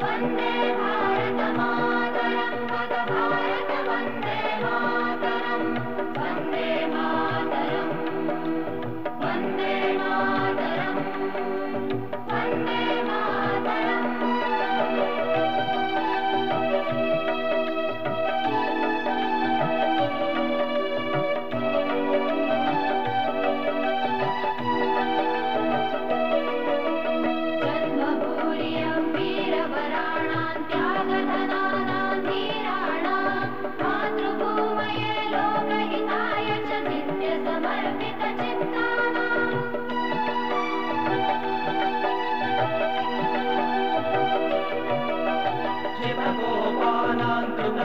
One day.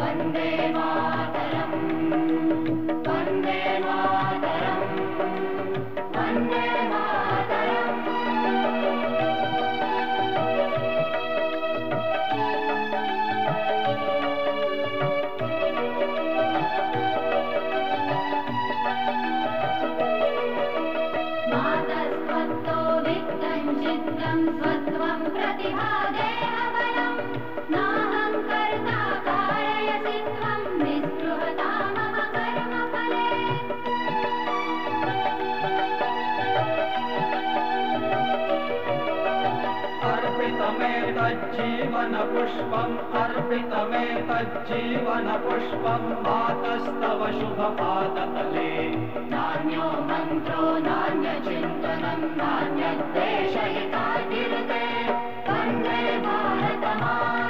Vande स्वत्वं प्रतिभादेहबलं अर्पितमेतज्जीवनपुष्पम् अर्पितमेतज्जीवनपुष्पं मातस्तव शुभपादतले। नान्यो मन्त्रो नान्यचिन्तनं नान्यद्वेषहितातिरुते। Vande भारतमातरं